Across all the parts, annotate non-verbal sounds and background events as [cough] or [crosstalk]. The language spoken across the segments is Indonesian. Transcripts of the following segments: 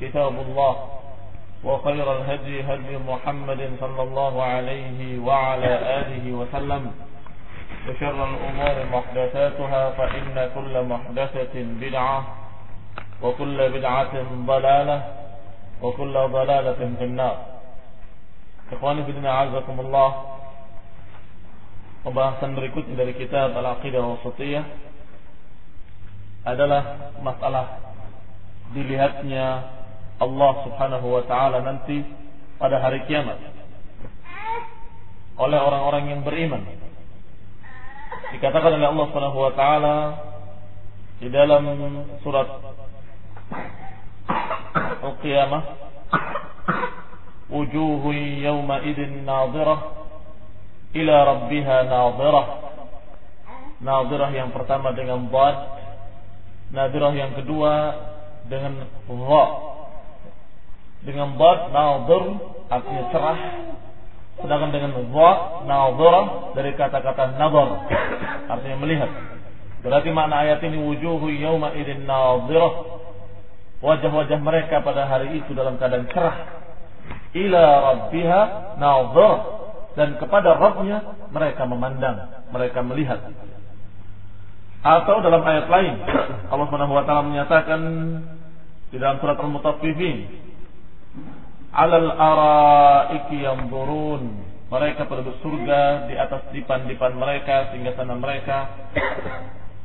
كتاب الله وخير الهدي هدي محمد صلى الله عليه وعلى آله وسلم وشر الأمور محدثاتها فإن كل محدثة بدعة وكل بدعة ضلالة وكل ضلالة في النار. إخواني في الدين أعزكم الله Pembahasan berikutnya dari kitab Al-Aqidah Wasatiyah adalah masalah dilihatnya Allah Subhanahu wa taala nanti pada hari kiamat. Oleh orang-orang yang beriman. Dikatakan oleh Allah Subhanahu wa taala di dalam surat Al-Qiyamah wujuhu yawma idin nadhirah ila rabbiha nadhirah nadhirah yang pertama dengan dhad nadhirah yang kedua dengan dha dengan dhad nadhir artinya cerah. Sedangkan dengan dha nadhira dari kata-kata nadhar artinya melihat. Berarti makna ayat ini wujuhu yawma idin nadhirah wajah-wajah mereka pada hari itu dalam keadaan cerah. Ila rabbiha nadhirah dan kepada Rabbnya mereka memandang, mereka melihat. Atau dalam ayat lain [coughs] Allah Subhanahu wa menyatakan di dalam surat Al-Mutaffifin, "Alal araiki yanzurun." Mereka penduduk surga di atas dipan-dipan mereka sehingga sana mereka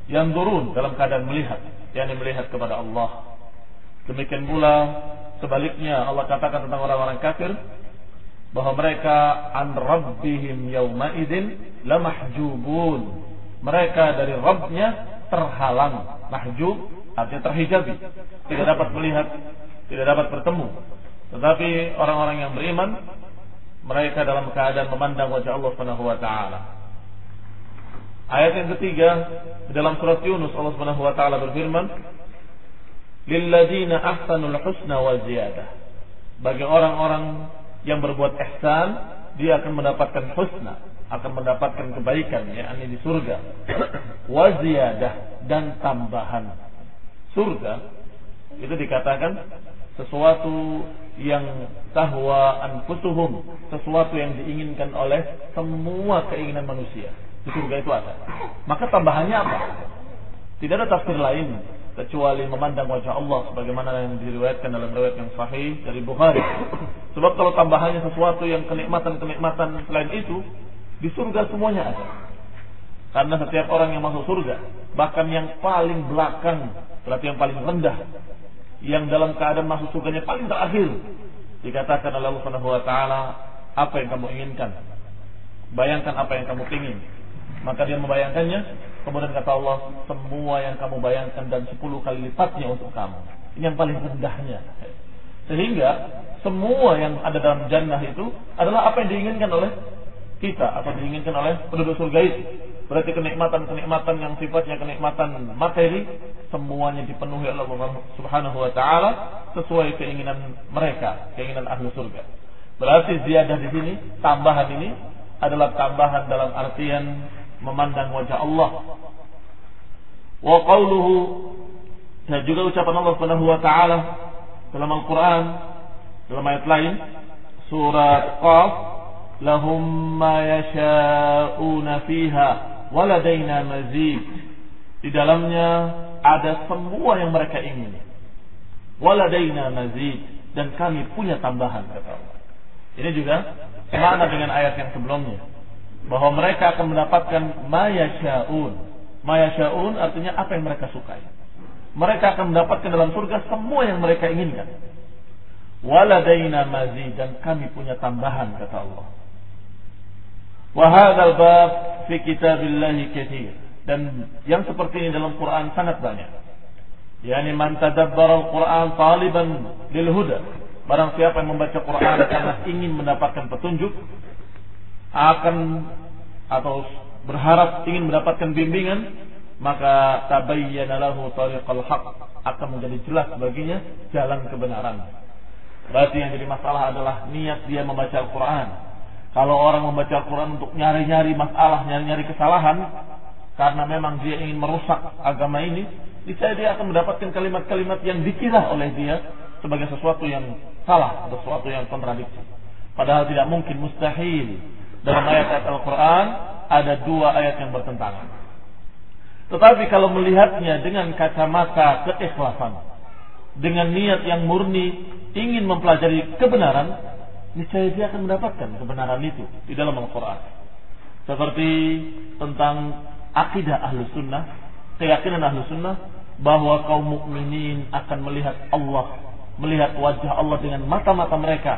yang turun dalam keadaan melihat, yakni melihat kepada Allah. Demikian pula sebaliknya Allah katakan tentang orang-orang kafir bahwa mereka an rabbihim yauma idzin lamahjubun. Mereka dari Rabbnya terhalang, mahjub artinya terhijabi, tidak dapat melihat, tidak dapat bertemu. Tetapi orang-orang yang beriman mereka dalam keadaan memandang wajah Allah Subhanahu wa taala. Ayat yang ketiga dalam surat Yunus Allah Subhanahu wa taala berfirman, "Lilladzina ahsanul husna wa ziyadah." Bagi orang-orang yang berbuat ihsan dia akan mendapatkan husna akan mendapatkan kebaikan yakni di surga [clears throat] waziyadah dan tambahan surga itu dikatakan sesuatu yang tahwa anfusuhum sesuatu yang diinginkan oleh semua keinginan manusia di surga itu ada maka tambahannya apa tidak ada tafsir lain kecuali memandang wajah Allah sebagaimana yang diriwayatkan dalam riwayat yang sahih dari Bukhari. Sebab kalau tambahannya sesuatu yang kenikmatan-kenikmatan selain itu, di surga semuanya ada. Karena setiap orang yang masuk surga, bahkan yang paling belakang, berarti yang paling rendah, yang dalam keadaan masuk surganya paling terakhir, dikatakan oleh Allah Subhanahu wa taala, apa yang kamu inginkan? Bayangkan apa yang kamu ingin. Maka dia membayangkannya, kemudian kata Allah, semua yang kamu bayangkan dan sepuluh kali lipatnya untuk kamu. Ini yang paling rendahnya. Sehingga semua yang ada dalam jannah itu adalah apa yang diinginkan oleh kita atau diinginkan oleh penduduk surga itu. Berarti kenikmatan-kenikmatan yang sifatnya kenikmatan materi semuanya dipenuhi oleh Allah Subhanahu wa taala sesuai keinginan mereka, keinginan ahli surga. Berarti ziyadah di sini, tambahan ini adalah tambahan dalam artian memandang wajah Allah. Wa qawluhu dan juga ucapan Allah Subhanahu wa taala dalam Al-Qur'an dalam ayat lain surat Qaf lahum ma yasha'una fiha waladaina mazid di dalamnya ada semua yang mereka ingini. Waladaina mazid dan kami punya tambahan kata Allah. Ini juga sama dengan ayat yang sebelumnya bahwa mereka akan mendapatkan mayasyaun. Mayasyaun artinya apa yang mereka sukai. Mereka akan mendapatkan dalam surga semua yang mereka inginkan. Waladaina mazid dan kami punya tambahan kata Allah. Wahadal bab fi kitabillahi kathir dan yang seperti ini dalam Quran sangat banyak. Yani man tadabbara al-Quran taliban lil huda. Barang siapa yang membaca Quran [coughs] karena ingin mendapatkan petunjuk akan atau berharap ingin mendapatkan bimbingan maka tabayyana lahu tariqal haq akan menjadi jelas baginya jalan kebenaran. Berarti yang jadi masalah adalah niat dia membaca Al-Quran. Kalau orang membaca Al-Quran untuk nyari-nyari masalah, nyari-nyari kesalahan, karena memang dia ingin merusak agama ini, niscaya dia akan mendapatkan kalimat-kalimat yang dikira oleh dia sebagai sesuatu yang salah, sesuatu yang kontradiksi. Padahal tidak mungkin mustahil dalam ayat-ayat Al-Quran ada dua ayat yang bertentangan. Tetapi kalau melihatnya dengan kacamata keikhlasan, dengan niat yang murni ingin mempelajari kebenaran, niscaya dia akan mendapatkan kebenaran itu di dalam Al-Quran. Seperti tentang akidah ahlu sunnah, keyakinan ahlu sunnah bahwa kaum mukminin akan melihat Allah, melihat wajah Allah dengan mata-mata mereka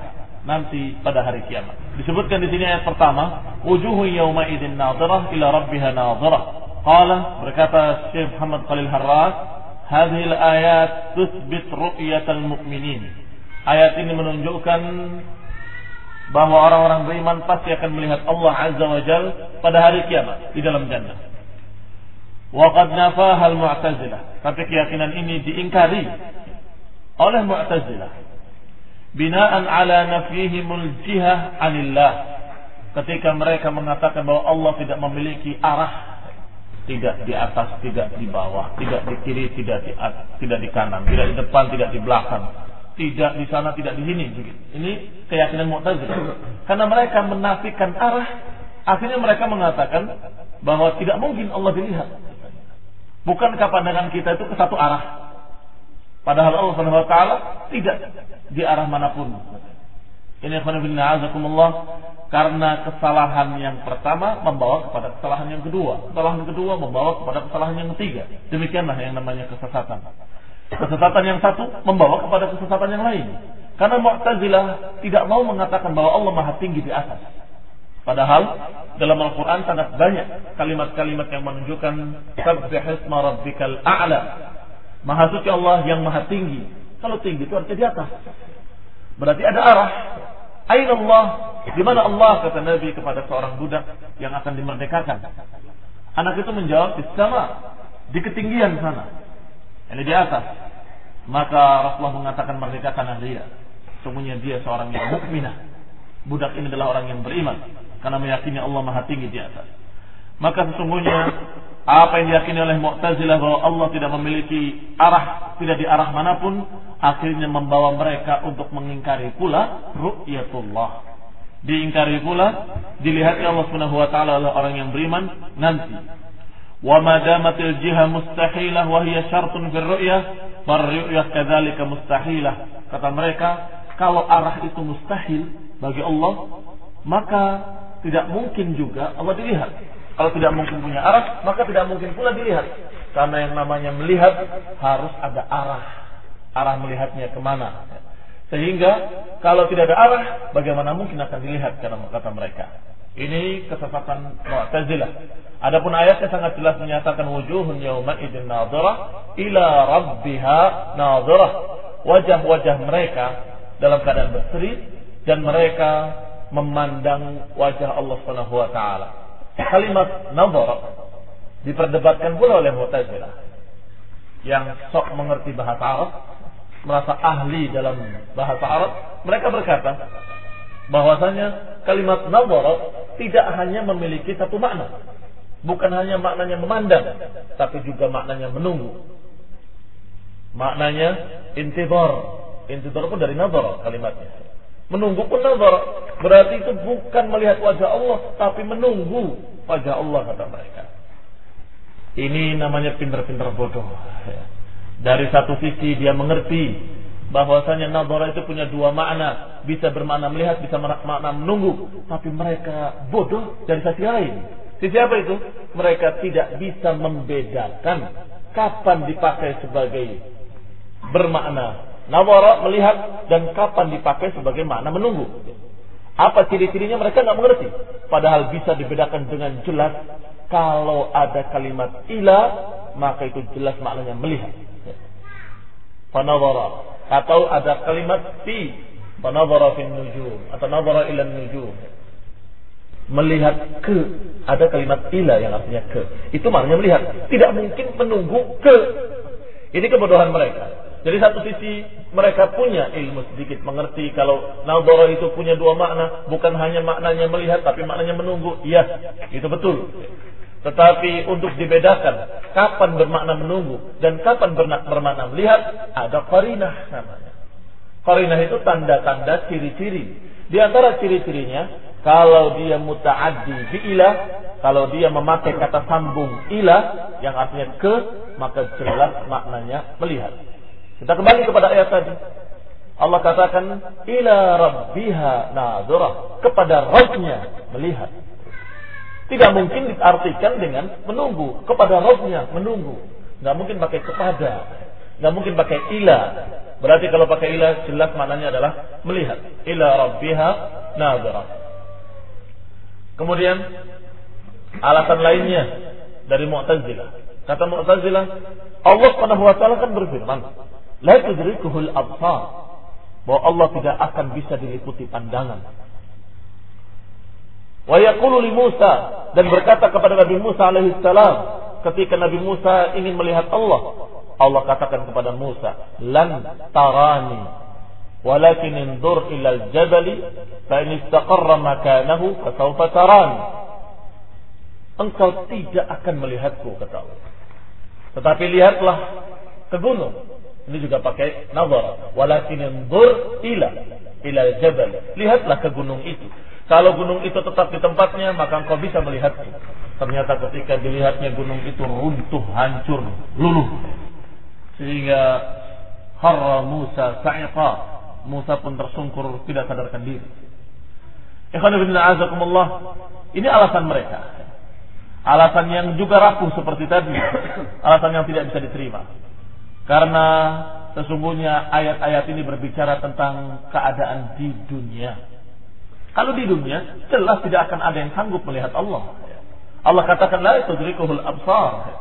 nanti pada hari kiamat. Disebutkan di sini ayat pertama, wujuhu yauma idzin nadhirah ila rabbiha nadhirah. Qala berkata Syekh Muhammad Khalil Harras, hadhihi al-ayat tuthbit ru'yatal mu'minin. Ayat ini menunjukkan bahwa orang-orang beriman pasti akan melihat Allah Azza wa pada hari kiamat di dalam jannah. Waqad nafaha al-mu'tazilah. Tapi keyakinan ini diingkari oleh mu'tazilah. Binaan ala nafyihimul jihah anillah. Ketika mereka mengatakan bahwa Allah tidak memiliki arah tidak di atas, tidak di bawah, tidak di kiri, tidak di atas, tidak di kanan, tidak di depan, tidak di belakang, tidak di sana, tidak di sini. Ini keyakinan Mu'tazilah. Karena mereka menafikan arah, akhirnya mereka mengatakan bahwa tidak mungkin Allah dilihat. Bukankah pandangan kita itu ke satu arah? Padahal Allah Subhanahu wa taala tidak di arah mana pun. Ini azakumullah karena kesalahan yang pertama membawa kepada kesalahan yang kedua. Kesalahan kedua membawa kepada kesalahan yang ketiga. Demikianlah yang namanya kesesatan. Kesesatan yang satu membawa kepada kesesatan yang lain. Karena Mu'tazilah tidak mau mengatakan bahwa Allah Maha tinggi di atas. Padahal dalam Al-Quran sangat banyak kalimat-kalimat yang menunjukkan Sabbihisma rabbikal a'la. Maha suci Allah yang maha tinggi. Kalau tinggi itu artinya di atas. Berarti ada arah. Aina Allah? Di mana Allah kata Nabi kepada seorang budak yang akan dimerdekakan. Anak itu menjawab di sama, di ketinggian sana. Ini di atas. Maka Rasulullah mengatakan merdekakan dia. Sungguhnya dia seorang yang mukminah. Budak ini adalah orang yang beriman karena meyakini Allah Maha tinggi di atas. Maka sesungguhnya apa yang diyakini oleh Mu'tazilah bahwa Allah tidak memiliki arah, tidak di arah mana pun, akhirnya membawa mereka untuk mengingkari pula ru'yatullah. Diingkari pula dilihatnya Allah Subhanahu wa taala oleh orang yang beriman nanti. Wa ma damatil jiha mustahilah wa hiya syartun fil ru'yah, far ru'yah kadzalika mustahilah. Kata mereka, kalau arah itu mustahil bagi Allah, maka tidak mungkin juga Allah dilihat. Kalau tidak mungkin punya arah, maka tidak mungkin pula dilihat. Karena yang namanya melihat harus ada arah. Arah melihatnya ke mana. Sehingga kalau tidak ada arah, bagaimana mungkin akan dilihat kata mereka. Ini kesesatan Mu'tazilah. Adapun ayatnya sangat jelas menyatakan wujuhun yawma idin nadhirah ila rabbiha nadhirah. Wajah-wajah mereka dalam keadaan berseri dan mereka memandang wajah Allah Subhanahu wa taala. Kalimat nazar diperdebatkan pula oleh Mu'tazilah. yang sok mengerti bahasa Arab, merasa ahli dalam bahasa Arab, mereka berkata bahwasanya kalimat nazara tidak hanya memiliki satu makna. Bukan hanya maknanya memandang, tapi juga maknanya menunggu. Maknanya intidar. Intidar pun dari nazar kalimatnya. Menunggu pun nazar. Berarti itu bukan melihat wajah Allah, tapi menunggu wajah Allah kata mereka. Ini namanya pinter-pinter bodoh. Dari satu sisi dia mengerti bahwasanya nazar itu punya dua makna, bisa bermakna melihat, bisa makna menunggu, tapi mereka bodoh dari sisi lain. Sisi apa itu? Mereka tidak bisa membedakan kapan dipakai sebagai bermakna nawara melihat dan kapan dipakai sebagai makna menunggu. Apa ciri-cirinya mereka nggak mengerti. Padahal bisa dibedakan dengan jelas kalau ada kalimat ila maka itu jelas maknanya melihat. Panawara atau ada kalimat fi panawara fin nujum atau nawara ila nujum melihat ke ada kalimat ila yang artinya ke itu maknanya melihat tidak mungkin menunggu ke ini kebodohan mereka jadi satu sisi mereka punya ilmu sedikit mengerti kalau nadhara itu punya dua makna bukan hanya maknanya melihat tapi maknanya menunggu. Iya itu betul. Tetapi untuk dibedakan kapan bermakna menunggu dan kapan bermakna melihat ada qarinah namanya. Qarinah itu tanda-tanda ciri-ciri. Di antara ciri-cirinya kalau dia mutaaddi fi'ilah, kalau dia memakai kata sambung ilah yang artinya ke, maka jelas maknanya melihat. Kita kembali kepada ayat tadi. Allah katakan ila rabbiha nadhurah, kepada Rabbnya melihat. Tidak mungkin diartikan dengan menunggu, kepada Rabbnya menunggu. Nggak mungkin pakai kepada, nggak mungkin pakai ila. Berarti kalau pakai ila jelas maknanya adalah melihat. Ila rabbiha nadhurah. Kemudian alasan lainnya dari Mu'tazilah. Kata Mu'tazilah, Allah Subhanahu wa kan berfirman, "La tudrikuhul absar." Bahwa Allah tidak akan bisa diliputi pandangan. Wa yaqulu li Musa dan berkata kepada Nabi Musa alaihi salam ketika Nabi Musa ingin melihat Allah, Allah katakan kepada Musa, "Lan tarani." walakin indur ilal jabali fa in istaqarra makanahu fasawfa tarani engkau tidak akan melihatku kata Allah tetapi lihatlah ke gunung ini juga pakai nazar walakin indur ila ila jabal lihatlah ke gunung itu kalau gunung itu tetap di tempatnya maka engkau bisa melihatku ternyata ketika dilihatnya gunung itu runtuh hancur luluh sehingga harra Musa sa'iqa Musa pun tersungkur tidak sadarkan diri. Ini alasan mereka. Alasan yang juga rapuh seperti tadi. Alasan yang tidak bisa diterima. Karena sesungguhnya ayat-ayat ini berbicara tentang keadaan di dunia. Kalau di dunia, jelas tidak akan ada yang sanggup melihat Allah. Allah katakan la tudrikuhul absar.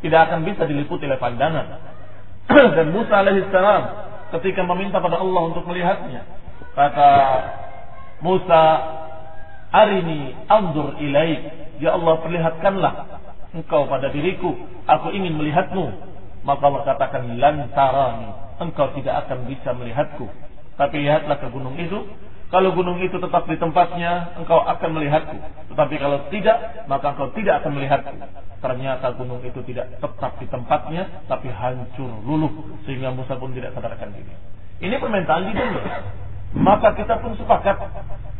Tidak akan bisa diliputi oleh pandangan. [clears throat] Dan Musa alaihissalam ketika meminta pada Allah untuk melihatnya. Kata Musa, "Arini anzur ilaik." Ya Allah, perlihatkanlah engkau pada diriku. Aku ingin melihatmu. Maka Allah katakan, "Lan tarani." Engkau tidak akan bisa melihatku. Tapi lihatlah ke gunung itu. Kalau gunung itu tetap di tempatnya, engkau akan melihatku. Tetapi kalau tidak, maka engkau tidak akan melihatku. Ternyata gunung itu tidak tetap di tempatnya, tapi hancur luluh sehingga Musa pun tidak sadarkan diri. Ini permintaan di dunia. Maka kita pun sepakat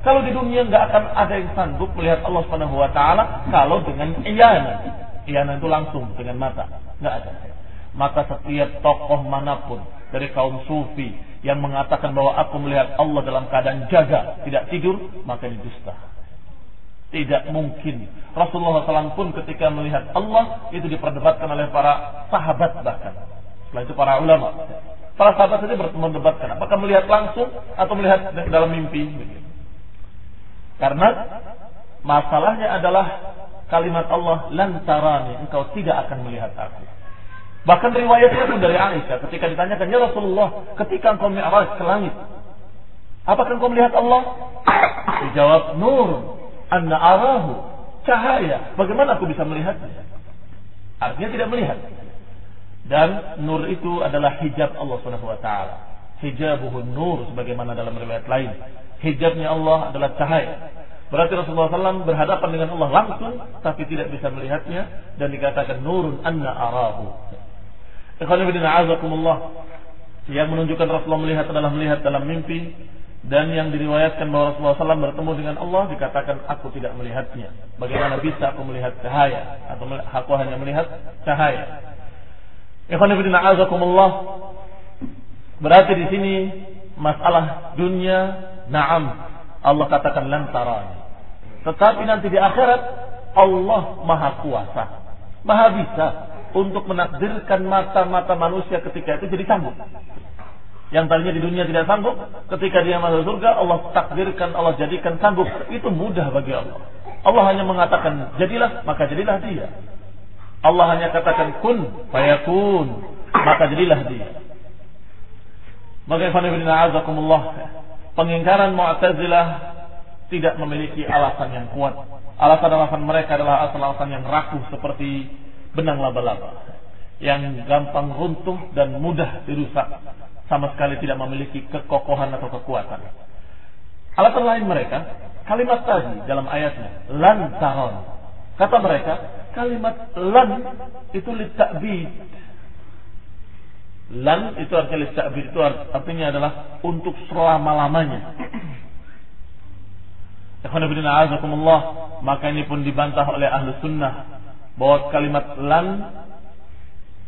kalau di dunia nggak akan ada yang sanggup melihat Allah Subhanahu Wa Taala kalau dengan iyana. Iyana itu langsung dengan mata, nggak ada. Maka setiap tokoh mana pun dari kaum sufi yang mengatakan bahwa aku melihat Allah dalam keadaan jaga, tidak tidur, maka ini dusta. Tidak mungkin. Rasulullah SAW pun ketika melihat Allah itu diperdebatkan oleh para sahabat bahkan. Setelah itu para ulama. Para sahabat saja berdebatkan apakah melihat langsung atau melihat dalam mimpi. Karena masalahnya adalah kalimat Allah lantarani engkau tidak akan melihat aku. Bahkan riwayatnya pun dari Aisyah ketika ditanyakan ya Rasulullah ketika engkau mi'raj ke langit apakah engkau melihat Allah? Dijawab nur anna arahu cahaya. Bagaimana aku bisa melihatnya? Artinya tidak melihat. Dan nur itu adalah hijab Allah Subhanahu wa taala. Hijabuhun nur sebagaimana dalam riwayat lain. Hijabnya Allah adalah cahaya. Berarti Rasulullah SAW berhadapan dengan Allah langsung tapi tidak bisa melihatnya dan dikatakan nurun anna arahu. Yang menunjukkan Rasulullah melihat adalah melihat dalam mimpi dan yang diriwayatkan bahwa Rasulullah SAW bertemu dengan Allah dikatakan aku tidak melihatnya. Bagaimana bisa aku melihat cahaya atau aku hanya melihat cahaya? Ikhwanifidina Berarti di sini masalah dunia, naam. Allah katakan lantaran. Tetapi nanti di akhirat Allah maha kuasa. Maha bisa untuk menakdirkan mata-mata manusia ketika itu jadi sanggup. Yang tadinya di dunia tidak sanggup, ketika dia masuk surga, Allah takdirkan, Allah jadikan sanggup. Itu mudah bagi Allah. Allah hanya mengatakan, jadilah, maka jadilah dia. Allah hanya katakan kun fayakun, maka jadilah dia. Bagaimana azakumullah pengingkaran Mu'tazilah tidak memiliki alasan yang kuat. Alasan-alasan mereka adalah alasan-alasan yang rapuh seperti benang laba-laba yang gampang runtuh dan mudah dirusak sama sekali tidak memiliki kekokohan atau kekuatan. Alasan lain mereka kalimat tadi dalam ayatnya lantaron Kata mereka, kalimat lan itu litakbid. Lan itu artinya litakbid itu artinya adalah untuk selama-lamanya. Maka ini pun dibantah oleh ahlu sunnah bahwa kalimat lan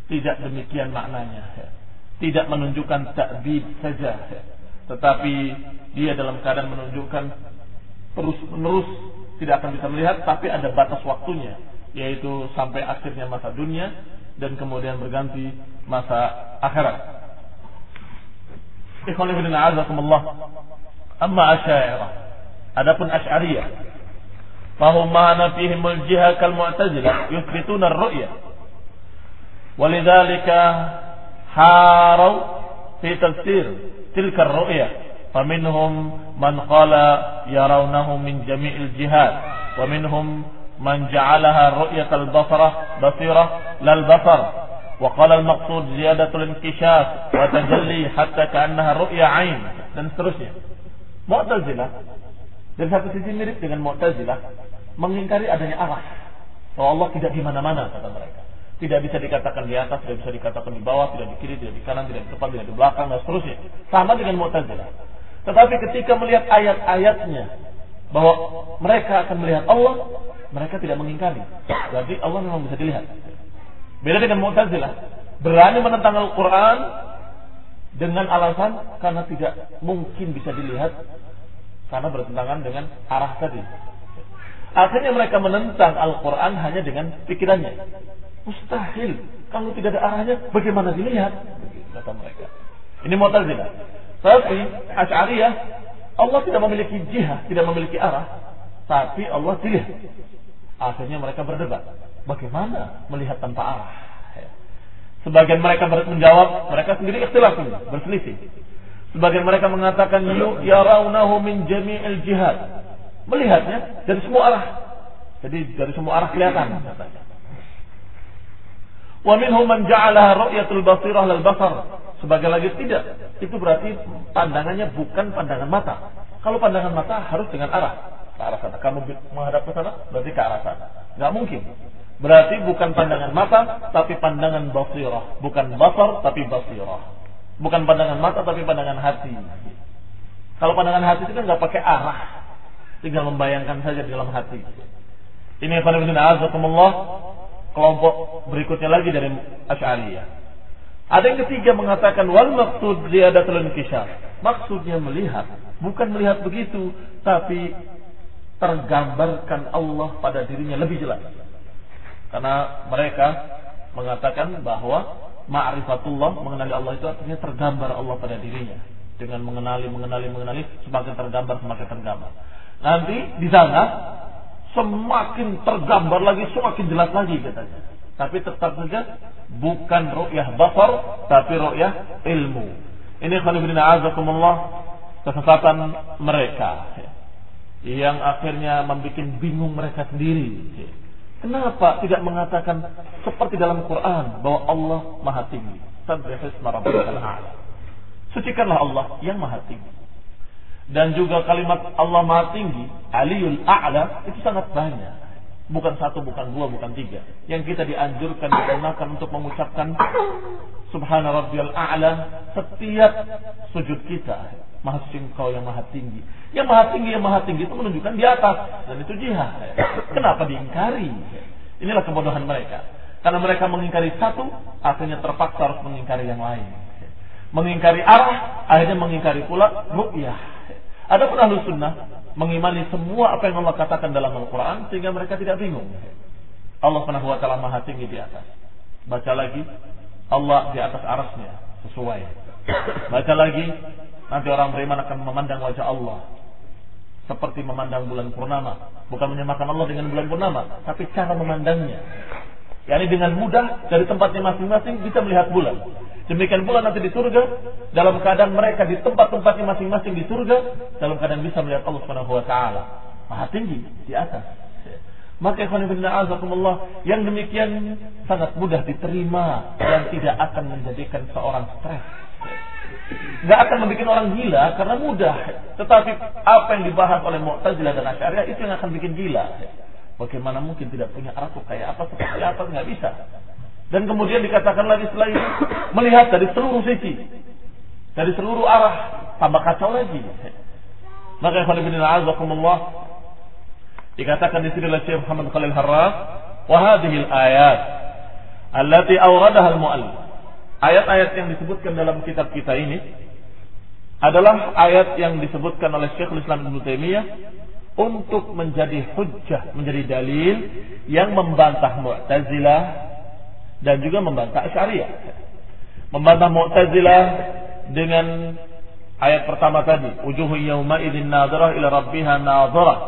tidak demikian maknanya. Tidak menunjukkan takbid saja. Tetapi dia dalam keadaan menunjukkan terus menerus tidak akan bisa melihat tapi ada batas waktunya yaitu sampai akhirnya masa dunia dan kemudian berganti masa akhirat. Ikhwan. Amma asyairah. Adapun asy'ariyah. فهم معنا فيهم الجهة كالمعتزلة يثبتون الرؤية. ولذلك حاروا في تفسير تلك الرؤية. فمنهم من قال يرونه من جميع الجهات ومنهم من جعلها رؤية البصرة بصيرة لا البصر. وقال المقصود زيادة الانكشاف وتجلي حتى كأنها رؤية عين تنسرشها معتزلة. Dari satu sisi mirip dengan Mu'tazilah mengingkari adanya arah. Bahwa Allah tidak di mana-mana kata mereka. Tidak bisa dikatakan di atas, tidak bisa dikatakan di bawah, tidak di kiri, tidak di kanan, tidak di depan, tidak di belakang, dan seterusnya. Sama dengan Mu'tazilah. Tetapi ketika melihat ayat-ayatnya bahwa mereka akan melihat Allah, mereka tidak mengingkari. Berarti Allah memang bisa dilihat. Beda dengan Mu'tazilah, berani menentang Al-Qur'an dengan alasan karena tidak mungkin bisa dilihat karena bertentangan dengan arah tadi. Akhirnya mereka menentang Al-Quran hanya dengan pikirannya. Mustahil. Kalau tidak ada arahnya, bagaimana dilihat? Kata mereka. Ini Mu'tazilah. Tapi Asy'ariyah Allah tidak memiliki jihad, tidak memiliki arah, tapi Allah dilihat. Akhirnya mereka berdebat, bagaimana melihat tanpa arah? Sebagian mereka menjawab, mereka sendiri ikhtilaf berselisih. Sebagian mereka mengatakan yarawnahu min jami'il jihad. Melihatnya dari semua arah. Jadi dari semua arah kelihatan katanya. Wa minhum man ja'alaha ru'yatul basirah lal basar. Sebagai lagi tidak. Itu berarti pandangannya bukan pandangan mata. Kalau pandangan mata harus dengan arah. Ke arah sana. Kamu menghadap ke sana, berarti ke arah sana. Nggak mungkin. Berarti bukan pandangan mata, tapi pandangan basirah. Bukan basar, tapi basirah. Bukan pandangan mata, tapi pandangan hati. Kalau pandangan hati itu kan nggak pakai arah. Tinggal membayangkan saja di dalam hati. Ini Allah kelompok berikutnya lagi dari Asy'ariyah. Ada yang ketiga mengatakan wal maksud ziyadatul inkishaf. Maksudnya melihat, bukan melihat begitu, tapi tergambarkan Allah pada dirinya lebih jelas. Karena mereka mengatakan bahwa ma'rifatullah mengenali Allah itu artinya tergambar Allah pada dirinya. Dengan mengenali, mengenali, mengenali, semakin tergambar, semakin tergambar. Nanti di sana semakin tergambar lagi, semakin jelas lagi katanya. Tapi tetap saja bukan ru'yah basar, tapi ru'yah ilmu. Ini khalifina azakumullah kesesatan mereka yang akhirnya membuat bingung mereka sendiri. Kenapa tidak mengatakan seperti dalam Quran bahwa Allah Maha Tinggi? Sucikanlah Allah yang Maha Tinggi. Dan juga kalimat Allah Maha Tinggi, Aliyul A'la itu sangat banyak. Bukan satu, bukan dua, bukan tiga. Yang kita dianjurkan digunakan untuk mengucapkan Subhana Rabbiyal A'la setiap sujud kita. Maha Engkau yang Maha Tinggi. Yang Maha Tinggi, yang Maha Tinggi itu menunjukkan di atas. Dan itu jihad. Kenapa diingkari? Inilah kebodohan mereka. Karena mereka mengingkari satu, akhirnya terpaksa harus mengingkari yang lain. Mengingkari arah, akhirnya mengingkari pula ru'yah. Adapun ahlu sunnah, mengimani semua apa yang Allah katakan dalam Al-Quran sehingga mereka tidak bingung. Allah Subhanahu wa taala Maha tinggi di atas. Baca lagi Allah di atas arasnya sesuai. Baca lagi nanti orang beriman akan memandang wajah Allah seperti memandang bulan purnama. Bukan menyamakan Allah dengan bulan purnama, tapi cara memandangnya. yakni dengan mudah dari tempatnya masing-masing bisa melihat bulan. Demikian pula nanti di surga dalam keadaan mereka di tempat-tempatnya masing-masing di surga dalam keadaan bisa melihat Allah Subhanahu wa taala. Maha tinggi di atas. Maka ikhwan azakumullah yang demikian sangat mudah diterima dan tidak akan menjadikan seorang stres. Gak akan membuat orang gila karena mudah. Tetapi apa yang dibahas oleh Mu'tazilah dan Asy'ariyah itu yang akan bikin gila. Bagaimana mungkin tidak punya arah kayak apa seperti apa nggak bisa. Dan kemudian dikatakan lagi setelah itu melihat dari seluruh sisi, dari seluruh arah, tambah kacau lagi. Maka ikhwan ibn a'azakumullah dikatakan di sini oleh Syekh Muhammad Khalil Harras, wa hadhihi al-ayat allati awradaha al-mu'allif. Ayat-ayat yang disebutkan dalam kitab kita ini adalah ayat yang disebutkan oleh Syekhul Islam Ibnu Taimiyah untuk menjadi hujjah, menjadi dalil yang membantah Mu'tazilah dan juga membantah Asy'ariyah. Membantah Mu'tazilah dengan ayat pertama tadi, wujuhu yauma idzin nadhirah ila rabbiha nadhirah.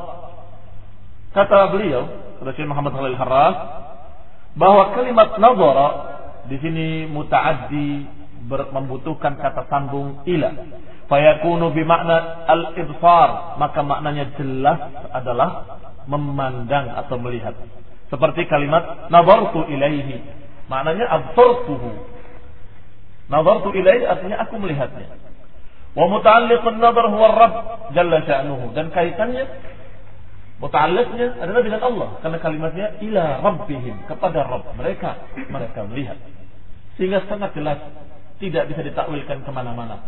Kata beliau, Rasul Muhammad Khalil Harras, bahwa kalimat nadhara di sini mutaaddi membutuhkan kata sambung ila. Fayakunu bimakna al-ibsar, maka maknanya jelas adalah memandang atau melihat. Seperti kalimat nadartu ilaihi, Maknanya absortuhu. Nazartu ilaihi artinya aku melihatnya. Wa muta'alliqun nazar huwa Rabb jalla sya'nuhu dan kaitannya muta'alliqnya adalah dengan Allah karena kalimatnya ila rabbihim kepada Rabb mereka mereka melihat sehingga sangat jelas tidak bisa ditakwilkan ke mana-mana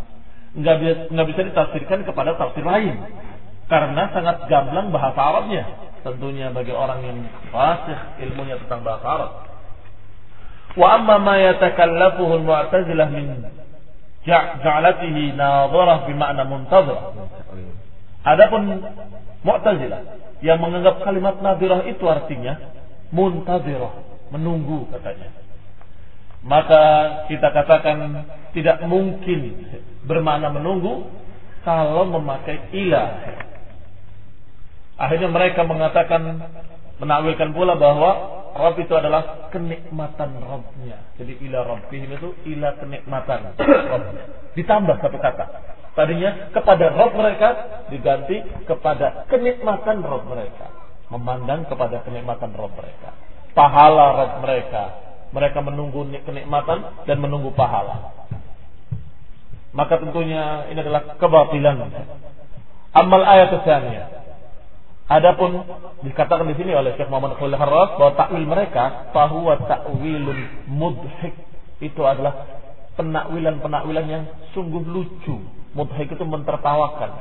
nggak bisa nggak bisa ditafsirkan kepada tafsir lain karena sangat gamblang bahasa Arabnya tentunya bagi orang yang fasih ilmunya tentang bahasa Arab Wa amma ma yatakallafuhu al-mu'tazilah min ja'alatihi nadharah bima'na muntazir. Adapun Mu'tazilah yang menganggap kalimat nadirah itu artinya muntazirah, menunggu katanya. Maka kita katakan tidak mungkin bermakna menunggu kalau memakai ilah. Akhirnya mereka mengatakan menakwilkan pula bahwa Rabb itu adalah kenikmatan Rabbnya. Jadi ila Rabbihim itu ila kenikmatan Rabbnya. Ditambah satu kata. Tadinya kepada Rabb mereka diganti kepada kenikmatan Rabb mereka. Memandang kepada kenikmatan Rabb mereka. Pahala Rabb mereka. Mereka menunggu kenikmatan dan menunggu pahala. Maka tentunya ini adalah kebatilan. Amal ayat tsaniyah Adapun dikatakan di sini oleh Syekh Muhammad Khalil Harras bahwa takwil mereka bahwa takwilun mudhik itu adalah penakwilan-penakwilan yang sungguh lucu. Mudhik itu mentertawakan.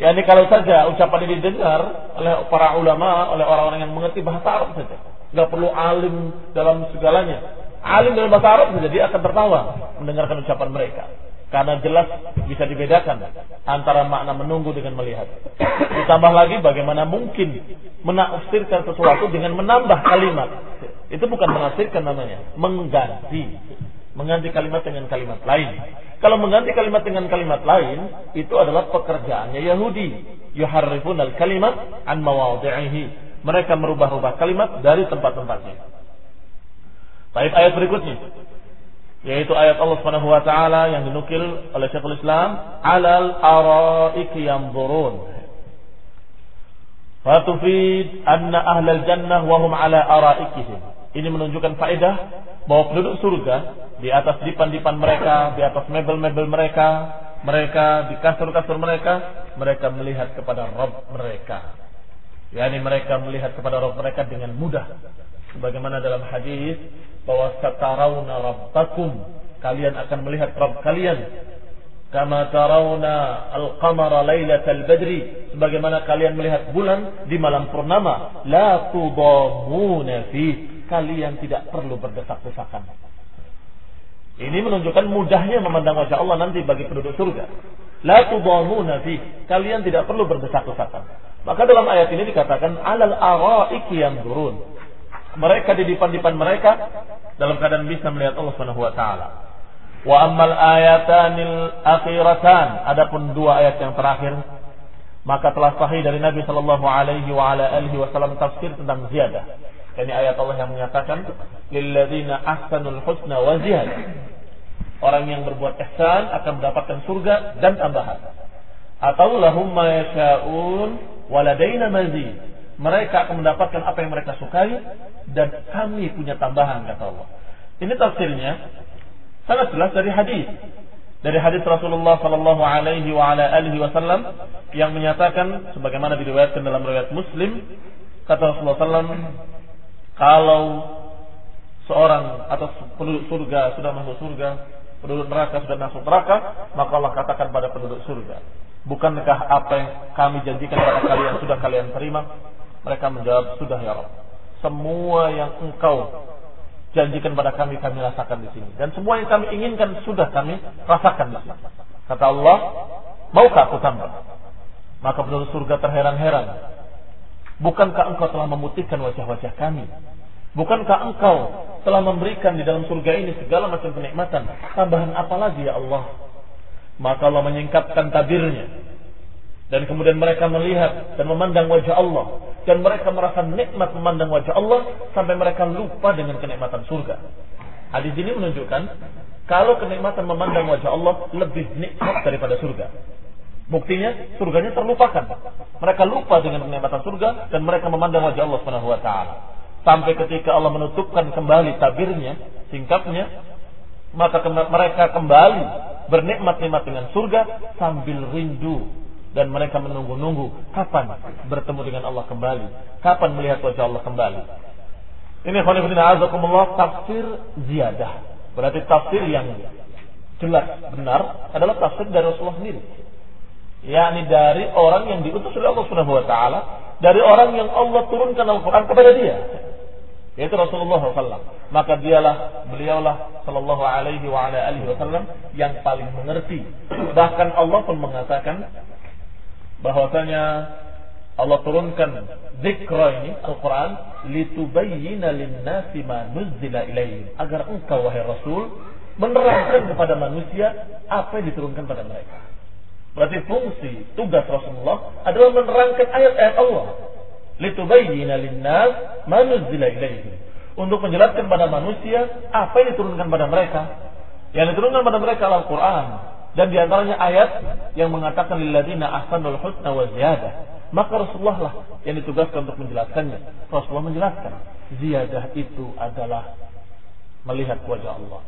Ya ini kalau saja ucapan ini didengar oleh para ulama, oleh orang-orang yang mengerti bahasa Arab saja. Nggak perlu alim dalam segalanya. Alim dalam bahasa Arab saja dia akan tertawa mendengarkan ucapan mereka. Karena jelas bisa dibedakan antara makna menunggu dengan melihat. Ditambah lagi bagaimana mungkin menafsirkan sesuatu dengan menambah kalimat. Itu bukan menafsirkan namanya, mengganti. Mengganti kalimat dengan kalimat lain. Kalau mengganti kalimat dengan kalimat lain, itu adalah pekerjaannya Yahudi. Yuharrifun al-kalimat an mawadhi'ihi. Mereka merubah-rubah kalimat dari tempat-tempatnya. Baik ayat berikutnya yaitu ayat Allah Subhanahu wa taala yang dinukil oleh Syekhul Islam alal araiki yanzurun Fatufid anna ahlal jannah wa hum ala araikihim. Ini menunjukkan faedah bahwa penduduk surga di atas dipan-dipan mereka, di atas mebel-mebel mereka, mereka di kasur-kasur mereka, mereka melihat kepada Rabb mereka. Yani mereka melihat kepada Rabb mereka dengan mudah. Sebagaimana dalam hadis bahwa satarawna rabbakum, kalian akan melihat Rabb kalian. Kama tarawna al-qamara lailatal badri sebagaimana kalian melihat bulan di malam purnama. La tudamuna fi kalian tidak perlu berdesak-desakan. Ini menunjukkan mudahnya memandang wajah Allah nanti bagi penduduk surga. La tudamuna fi kalian tidak perlu berdesak-desakan maka dalam ayat ini dikatakan alal araiki yang turun mereka di depan-depan mereka dalam keadaan bisa melihat Allah Subhanahu wa taala Wa ammal ayatanil akhiratan. Adapun dua ayat yang terakhir maka telah sahih dari Nabi sallallahu alaihi wa ala wasallam tafsir tentang ziyadah. Ini ayat Allah yang menyatakan lilladzina ahsanul husna wa ziyadah. Orang yang berbuat ihsan akan mendapatkan surga dan tambahan. Atau lahum ma waladaina mazid. Mereka akan mendapatkan apa yang mereka sukai dan kami punya tambahan kata Allah. Ini tafsirnya Sangat jelas dari hadis. Dari hadis Rasulullah sallallahu alaihi wasallam yang menyatakan sebagaimana diriwayatkan dalam riwayat Muslim kata Rasulullah sallam kalau seorang atau penduduk surga sudah masuk surga, penduduk neraka sudah masuk neraka, maka Allah katakan pada penduduk surga, bukankah apa yang kami janjikan kepada kalian sudah kalian terima? Mereka menjawab, sudah ya Rabb. Semua yang engkau janjikan pada kami kami rasakan di sini dan semua yang kami inginkan sudah kami rasakan di sini. Kata Allah, maukah aku tambah? Maka penduduk surga terheran-heran. Bukankah engkau telah memutihkan wajah-wajah kami? Bukankah engkau telah memberikan di dalam surga ini segala macam kenikmatan? Tambahan apa lagi ya Allah? Maka Allah menyingkapkan tabirnya dan kemudian mereka melihat dan memandang wajah Allah dan mereka merasa nikmat memandang wajah Allah sampai mereka lupa dengan kenikmatan surga. Hadis ini menunjukkan kalau kenikmatan memandang wajah Allah lebih nikmat daripada surga. Buktinya surganya terlupakan. Mereka lupa dengan kenikmatan surga dan mereka memandang wajah Allah Subhanahu wa taala. Sampai ketika Allah menutupkan kembali tabirnya, singkapnya, maka mereka kembali bernikmat-nikmat dengan surga sambil rindu dan mereka menunggu-nunggu kapan bertemu dengan Allah kembali, kapan melihat wajah Allah kembali. Ini khonifidina azakumullah tafsir ziyadah. Berarti tafsir yang jelas benar adalah tafsir dari Rasulullah sendiri. yakni dari orang yang diutus oleh Allah Subhanahu wa taala, dari orang yang Allah turunkan Al-Qur'an kepada dia. Yaitu Rasulullah SAW. Maka dialah, beliaulah Sallallahu alaihi wasallam yang paling mengerti. Bahkan Allah pun mengatakan bahwasanya Allah turunkan zikra ini Al-Quran litubayyina linnasi ma nuzzila ilaihim agar engkau wahai Rasul menerangkan kepada manusia apa yang diturunkan pada mereka. Berarti fungsi tugas Rasulullah adalah menerangkan ayat-ayat Allah. Litubayyina linnas ma nuzzila ilaihim. Untuk menjelaskan pada manusia apa yang diturunkan pada mereka. Yang diturunkan pada mereka Al-Quran dan di antaranya ayat yang mengatakan lilladina ahsanul husna wa ziyadah. Maka Rasulullah lah yang ditugaskan untuk menjelaskannya. Rasulullah menjelaskan ziyadah itu adalah melihat wajah Allah.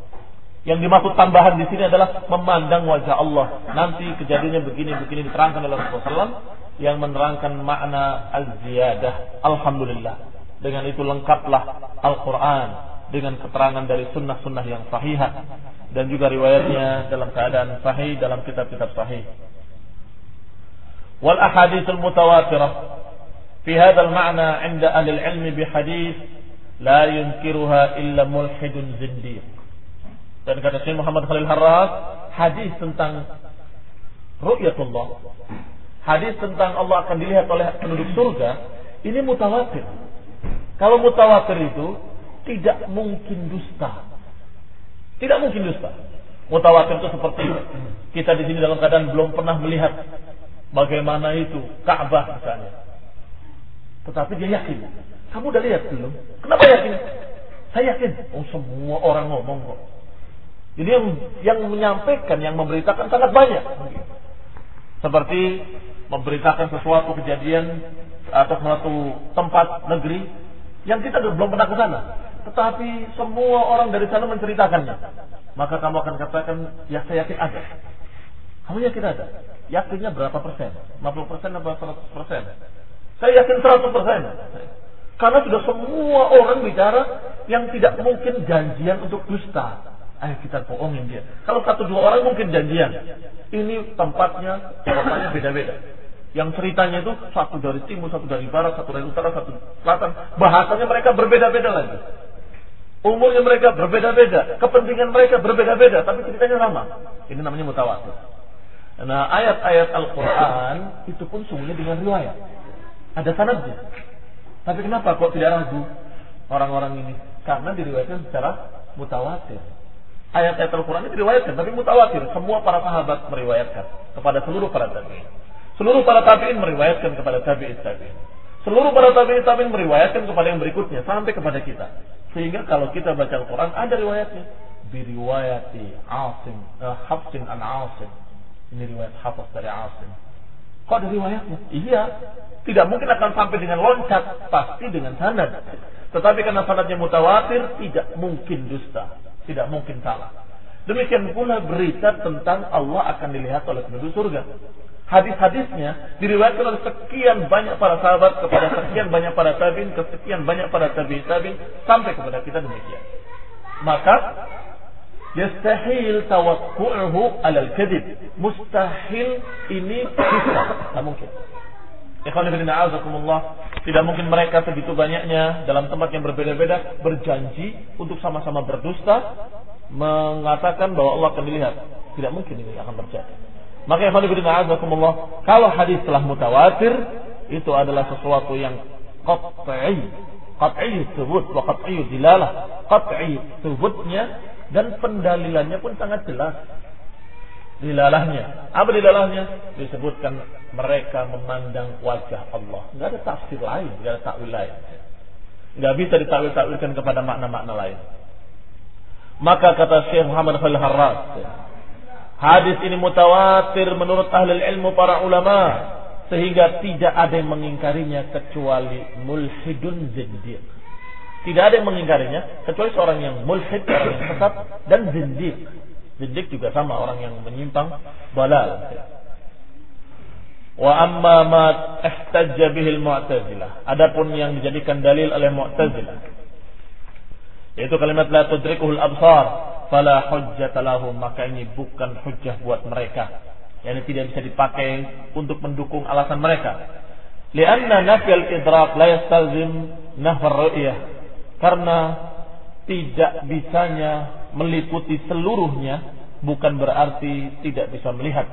Yang dimaksud tambahan di sini adalah memandang wajah Allah. Nanti kejadiannya begini-begini diterangkan oleh Rasulullah SAW yang menerangkan makna al-ziyadah. Alhamdulillah. Dengan itu lengkaplah Al-Quran dengan keterangan dari sunnah-sunnah yang sahihah dan juga riwayatnya dalam keadaan sahih dalam kitab-kitab sahih. Wal ahaditsul mutawatirah hadzal ma'na 'inda ahli al-'ilm bi hadis la yunkiruha illa mulhidun zindiq. Dan kata Syekh Muhammad Khalil Harras, hadis tentang ru'yatullah, hadis tentang Allah akan dilihat oleh penduduk surga, ini mutawatir. Kalau mutawatir itu tidak mungkin dusta. Tidak mungkin dusta. Mutawatir itu seperti kita di sini dalam keadaan belum pernah melihat bagaimana itu Ka'bah misalnya. Tetapi dia yakin. Kamu udah lihat belum? Kenapa yakin? Saya yakin. Oh semua orang ngomong kok. Jadi yang yang menyampaikan, yang memberitakan sangat banyak. Seperti memberitakan sesuatu kejadian atau suatu tempat negeri yang kita belum pernah ke sana. Tetapi semua orang dari sana menceritakannya. Maka kamu akan katakan, ya saya yakin ada. Kamu yakin ada? Yakinnya berapa persen? 50 persen atau 100 persen? Saya yakin 100 persen. Karena sudah semua orang bicara yang tidak mungkin janjian untuk dusta. Ayo kita bohongin dia. Kalau satu dua orang mungkin janjian. Ini tempatnya, tempatnya beda-beda. Yang ceritanya itu satu dari timur, satu dari barat, satu dari utara, satu selatan. Bahasanya mereka berbeda-beda lagi. Umurnya mereka berbeda-beda, kepentingan mereka berbeda-beda, tapi ceritanya sama. Ini namanya mutawatir. Nah, ayat-ayat Al-Quran itu pun sungguhnya dengan riwayat. Ada sanadnya. Tapi kenapa kok tidak ragu orang-orang ini? Karena diriwayatkan secara mutawatir. Ayat-ayat Al-Quran itu diriwayatkan, tapi mutawatir. Semua para sahabat meriwayatkan kepada seluruh para tabi'in. Seluruh para tabi'in meriwayatkan kepada tabi'in tabi'in. Seluruh para tabi'in tabi'in meriwayatkan kepada yang berikutnya sampai kepada kita. Sehingga kalau kita baca Al-Quran ada riwayatnya. Biriwayati Asim, uh, Hafsin an Asim. Ini riwayat Hafs dari Asim. Kok ada riwayatnya? Iya. Tidak mungkin akan sampai dengan loncat. Pasti dengan sanad. Tetapi karena sanadnya mutawatir, tidak mungkin dusta. Tidak mungkin salah. Demikian pula berita tentang Allah akan dilihat oleh penduduk surga hadis-hadisnya diriwayatkan oleh sekian banyak para sahabat kepada sekian banyak para tabiin ke sekian banyak para tabiin tabiin sampai kepada kita demikian. Maka yastahil tawakku'uhu alal kadib. Mustahil ini bisa, tidak mungkin. Ikhwan ibn tidak mungkin mereka segitu banyaknya dalam tempat yang berbeda-beda berjanji untuk sama-sama berdusta mengatakan bahwa Allah akan dilihat. Tidak mungkin ini akan terjadi. Maka yang azakumullah, kalau hadis telah mutawatir, itu adalah sesuatu yang qat'i. Qat'i sebut wa qat'i dilalah. Qat'i sebutnya dan pendalilannya pun sangat jelas. Dilalahnya. Apa dilalahnya? Disebutkan mereka memandang wajah Allah. Enggak ada tafsir lain, enggak ada takwil lain. Enggak bisa ditakwil-takwilkan kepada makna-makna lain. Maka kata Syekh Muhammad Khalil Harras, Hadis ini mutawatir menurut ahli ilmu para ulama sehingga tidak ada yang mengingkarinya kecuali mulhidun zindiq. Tidak ada yang mengingkarinya kecuali seorang yang mulhid, orang yang sesat dan zindiq. Zindiq juga sama orang yang menyimpang balal. Wa amma ma ihtajja bihi al-mu'tazilah. Adapun yang dijadikan dalil oleh Mu'tazilah yaitu kalimat la tudrikuhul absar fala hujjata lahum maka ini bukan hujjah buat mereka. Yang tidak bisa dipakai untuk mendukung alasan mereka. Lianna nafyal idrak la yastalzim nafar karena tidak bisanya meliputi seluruhnya bukan berarti tidak bisa melihat.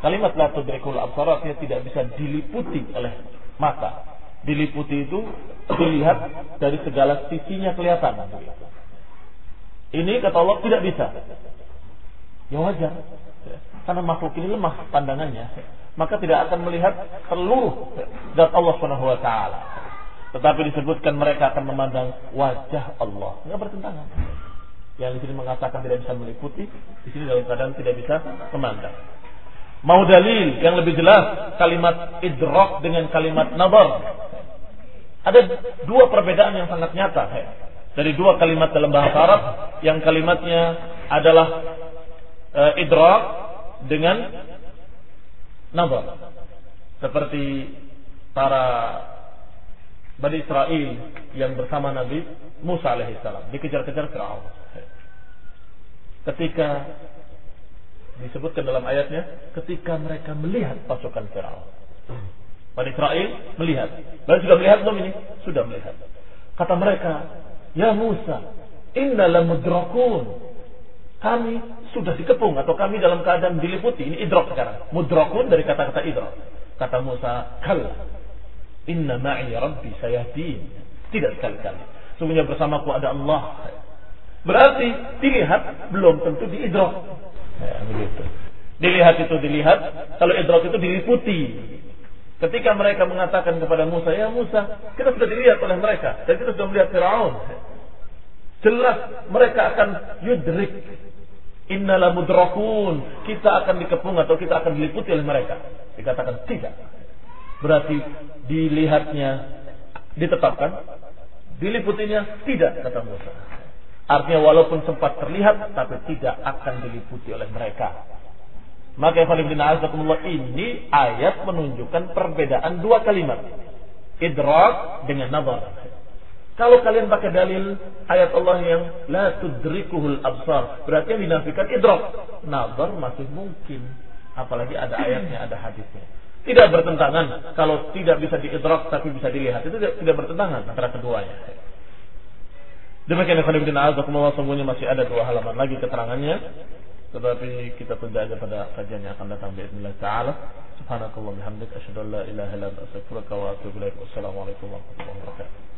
Kalimat la tudrikul absar tidak bisa diliputi oleh mata. Diliputi itu dilihat dari segala sisinya kelihatan ini kata Allah tidak bisa. Ya wajar. Karena makhluk ini lemah pandangannya. Maka tidak akan melihat seluruh zat Allah Subhanahu wa. Tetapi disebutkan mereka akan memandang wajah Allah. Enggak bertentangan. Yang di sini mengatakan tidak bisa meliputi, di sini dalam keadaan tidak bisa memandang. Mau dalil yang lebih jelas kalimat idrok dengan kalimat nabar. Ada dua perbedaan yang sangat nyata dari dua kalimat dalam bahasa Arab yang kalimatnya adalah e, idrak dengan nazar seperti para Bani Israel yang bersama Nabi Musa alaihissalam dikejar-kejar Fir'aun. Ketika disebutkan dalam ayatnya, ketika mereka melihat pasukan Fir'aun. Bani Israel melihat. Dan sudah melihat belum ini? Sudah melihat. Kata mereka, Ya Musa, inna lamudrakun. Kami sudah dikepung atau kami dalam keadaan diliputi. Ini idrok sekarang. Mudrakun dari kata-kata idrok. Kata Musa, kal. Inna ma'i rabbi sayahdin. Tidak sekali-kali. Sungguhnya bersamaku ada Allah. Berarti dilihat belum tentu diidrok. Ya, begitu. Dilihat itu dilihat, kalau idrok itu diliputi. Ketika mereka mengatakan kepada Musa, ya Musa, kita sudah dilihat oleh mereka. Dan kita sudah melihat Fir'aun. Jelas mereka akan yudrik. Innala mudrakun. Kita akan dikepung atau kita akan diliputi oleh mereka. Dikatakan tidak. Berarti dilihatnya ditetapkan, diliputinya tidak kata Musa. Artinya walaupun sempat terlihat tapi tidak akan diliputi oleh mereka. Maka Azakumullah ini ayat menunjukkan perbedaan dua kalimat. Idrak dengan nazar. Kalau kalian pakai dalil ayat Allah yang la tudrikuhul absar, berarti yang dinafikan idrak. Nazar masih mungkin, apalagi ada ayatnya, ada hadisnya. Tidak bertentangan kalau tidak bisa diidrak tapi bisa dilihat. Itu tidak, tidak bertentangan antara keduanya. Demikian Ibn Azakumullah semuanya masih ada dua halaman lagi keterangannya. Tetapi kita aja pada kajian yang akan datang Bismillah ta'ala. Subhanakallah bihamdik. Asyadu an la ilaha illa anta astaghfiruka warahmatullahi wabarakatuh.